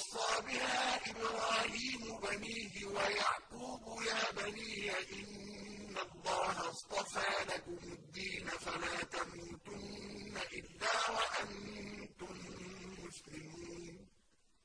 وَوَصَّىٰ بِهَا إِبْرَاهِيمُ بَنِيهِ وَيَعْقُوبُ يَا بَنِيَّ إِنَّ اللَّهَ اصْطَفَىٰ لَكُمُ الدِّينَ فَلَا